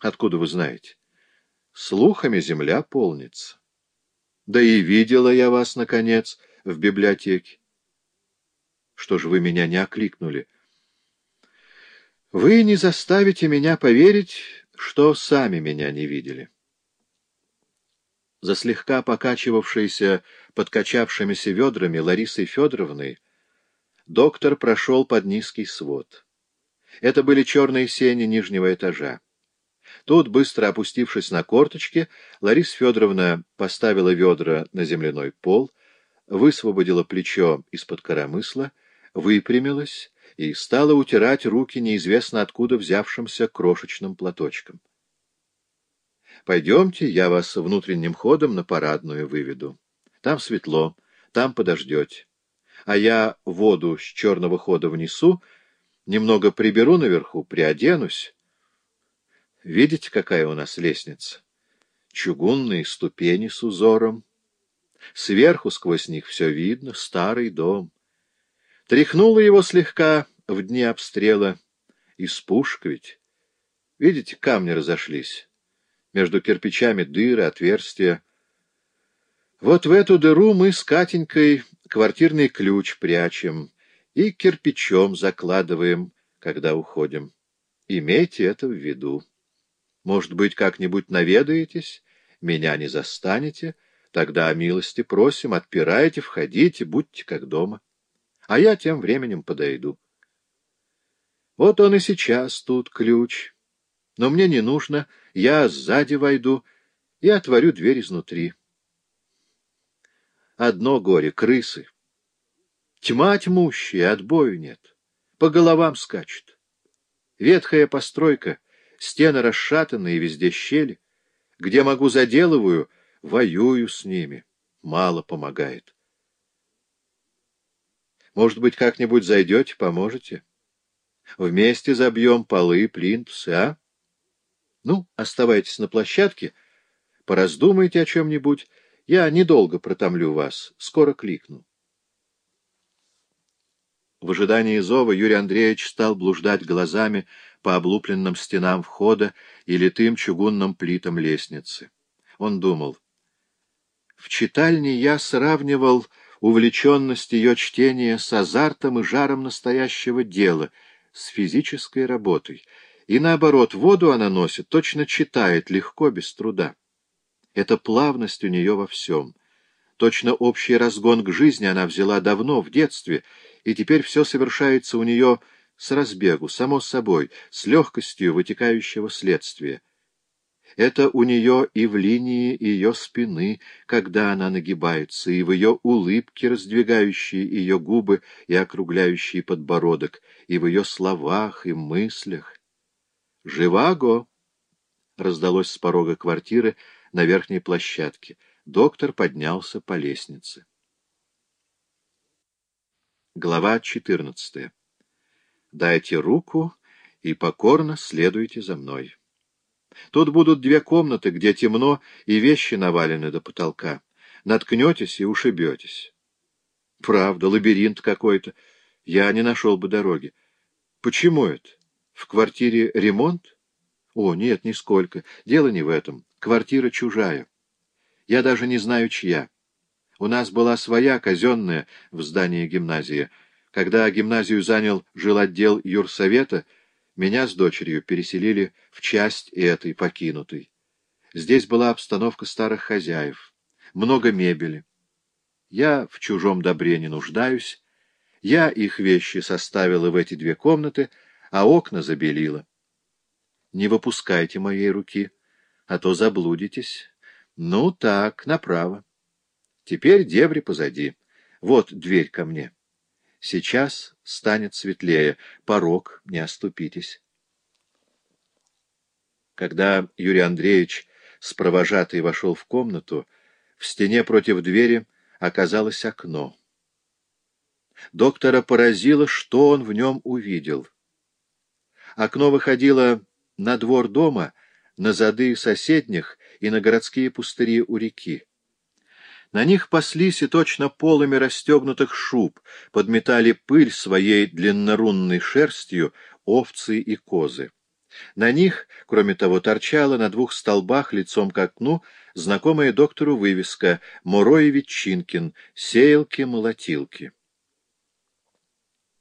Откуда вы знаете? Слухами земля полнится. Да и видела я вас, наконец, в библиотеке. Что же вы меня не окликнули? Вы не заставите меня поверить, что сами меня не видели. За слегка покачивавшейся, подкачавшимися ведрами Ларисой Федоровной доктор прошел под низкий свод. Это были черные сени нижнего этажа. Тут, быстро опустившись на корточки, Лариса Федоровна поставила ведра на земляной пол, высвободила плечо из-под коромысла, выпрямилась и стала утирать руки неизвестно откуда взявшимся крошечным платочком. «Пойдемте, я вас внутренним ходом на парадную выведу. Там светло, там подождете. А я воду с черного хода внесу, немного приберу наверху, приоденусь. Видите, какая у нас лестница? Чугунные ступени с узором. Сверху сквозь них все видно, старый дом. Тряхнуло его слегка в дни обстрела. Из пушек ведь. Видите, камни разошлись. Между кирпичами дыры, отверстия. Вот в эту дыру мы с Катенькой квартирный ключ прячем и кирпичом закладываем, когда уходим. Имейте это в виду. Может быть, как-нибудь наведаетесь, меня не застанете, тогда о милости просим, отпирайте, входите, будьте как дома. А я тем временем подойду. Вот он и сейчас тут ключ. Но мне не нужно, я сзади войду и отворю дверь изнутри. Одно горе — крысы. Тьма тьмущая, отбою нет. По головам скачут. Ветхая постройка, стены расшатанные, везде щели. Где могу заделываю, воюю с ними. Мало помогает. Может быть, как-нибудь зайдете, поможете? Вместе забьем полы, плинтусы, а? Ну, оставайтесь на площадке, пораздумайте о чем-нибудь. Я недолго протомлю вас, скоро кликну. В ожидании зова Юрий Андреевич стал блуждать глазами по облупленным стенам входа и литым чугунным плитам лестницы. Он думал. В читальне я сравнивал увлеченность ее чтения с азартом и жаром настоящего дела — с физической работой, и наоборот, воду она носит, точно читает, легко, без труда. Это плавность у нее во всем. Точно общий разгон к жизни она взяла давно, в детстве, и теперь все совершается у нее с разбегу, само собой, с легкостью вытекающего следствия. Это у нее и в линии ее спины, когда она нагибается, и в ее улыбке, раздвигающей ее губы и округляющей подбородок, и в ее словах и мыслях. «Живаго!» — раздалось с порога квартиры на верхней площадке. Доктор поднялся по лестнице. Глава четырнадцатая. «Дайте руку и покорно следуйте за мной». Тут будут две комнаты, где темно и вещи навалены до потолка. Наткнетесь и ушибетесь. Правда, лабиринт какой-то. Я не нашел бы дороги. Почему это? В квартире ремонт? О, нет, нисколько. Дело не в этом. Квартира чужая. Я даже не знаю, чья. У нас была своя, казенная, в здании гимназии. Когда гимназию занял жилотдел юрсовета, меня с дочерью переселили в часть этой покинутой. Здесь была обстановка старых хозяев, много мебели. Я в чужом добре не нуждаюсь, я их вещи составила в эти две комнаты, а окна забелила. Не выпускайте моей руки, а то заблудитесь. Ну так, направо. Теперь дебри позади. Вот дверь ко мне. Сейчас станет светлее, порог не оступитесь. Когда Юрий Андреевич с провожатой вошел в комнату, в стене против двери оказалось окно. Доктора поразило, что он в нем увидел. Окно выходило на двор дома, на зады соседних и на городские пустыри у реки. На них паслись и точно полами расстегнутых шуб, подметали пыль своей длиннорунной шерстью овцы и козы. На них, кроме того, торчала на двух столбах лицом к окну знакомая доктору вывеска «Муро и Ветчинкин. Сеялки-молотилки».